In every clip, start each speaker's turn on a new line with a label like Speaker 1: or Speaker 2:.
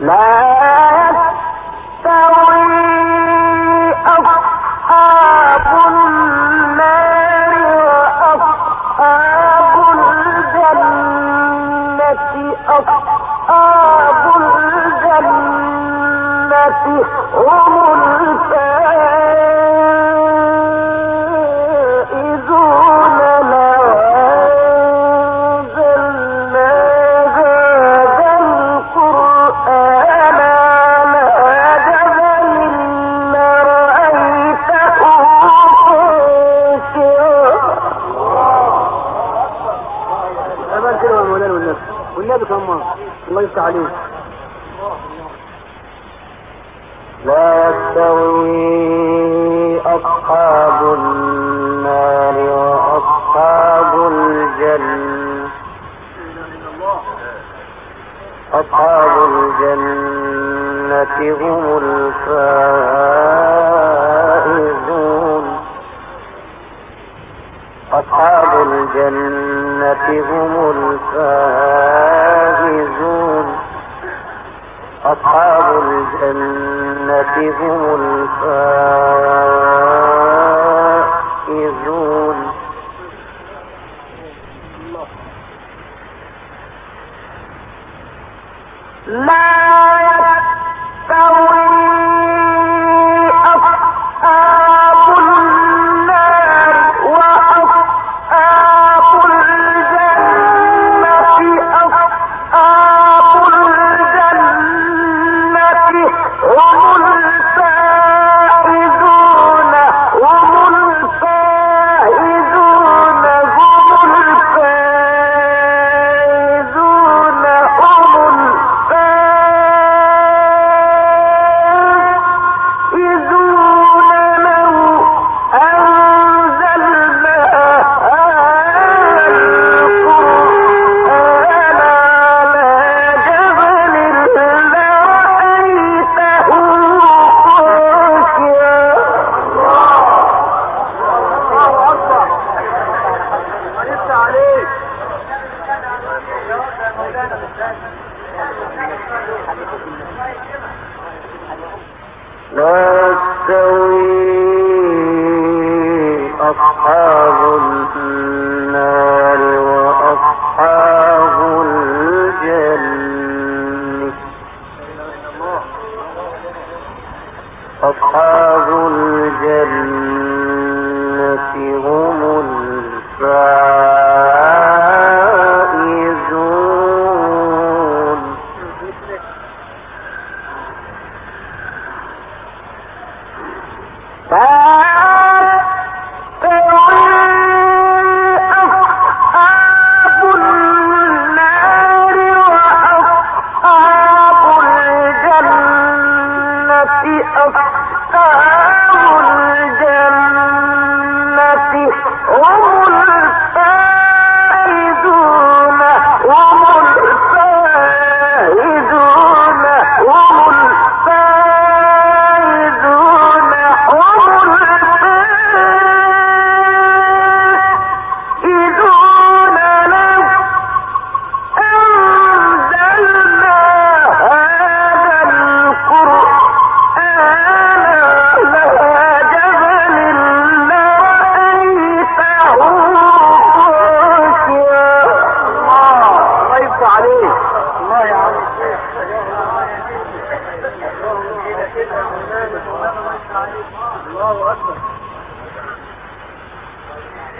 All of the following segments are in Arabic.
Speaker 1: ما
Speaker 2: جابك عمار الله يفتح عليك.
Speaker 1: لا يستوي أصحاب النار وأصحاب الجنة. أصحاب الجنة هم الفائزون. أصحاب الجنة هم الفائزون. أصحاب الجنة هم الفائزون. لا أصحاب الفيل of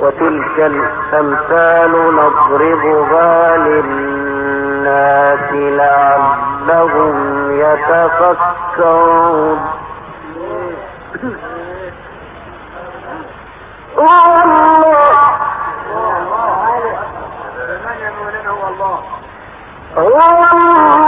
Speaker 1: وتلك الأمثال نضربها للناس لعلهم يتفكرون. الله.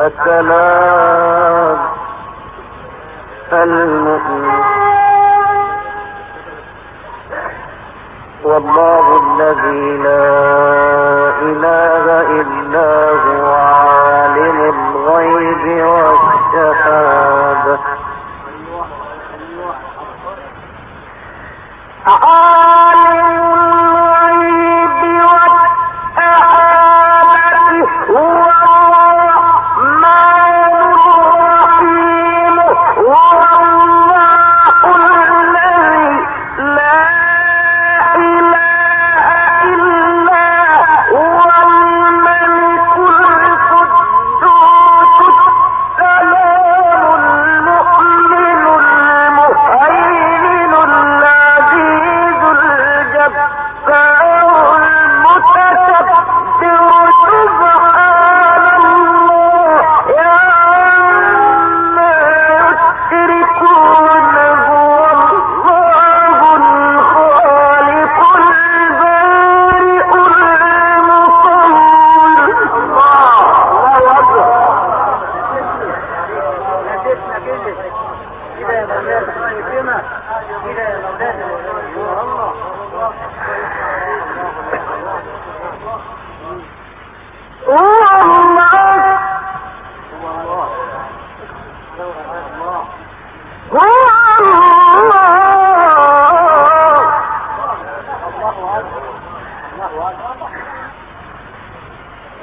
Speaker 1: السلام المؤمن. والله الذي لا إله إلا هو عالم الغيب والشهادة يشاء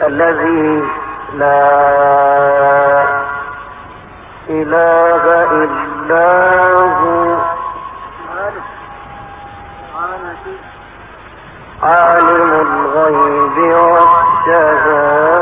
Speaker 1: الذي لا إله إلا هو. عالم الغيب والشهادة.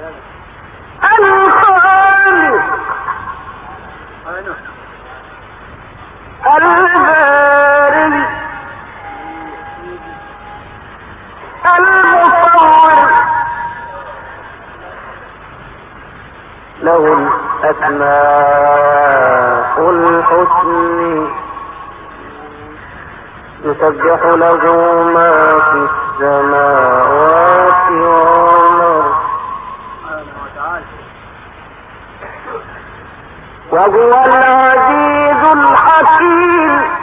Speaker 1: ذلك الأسماء الحسن يسبح له ما في السماوات والأرض. وهو العزيز الحكيم.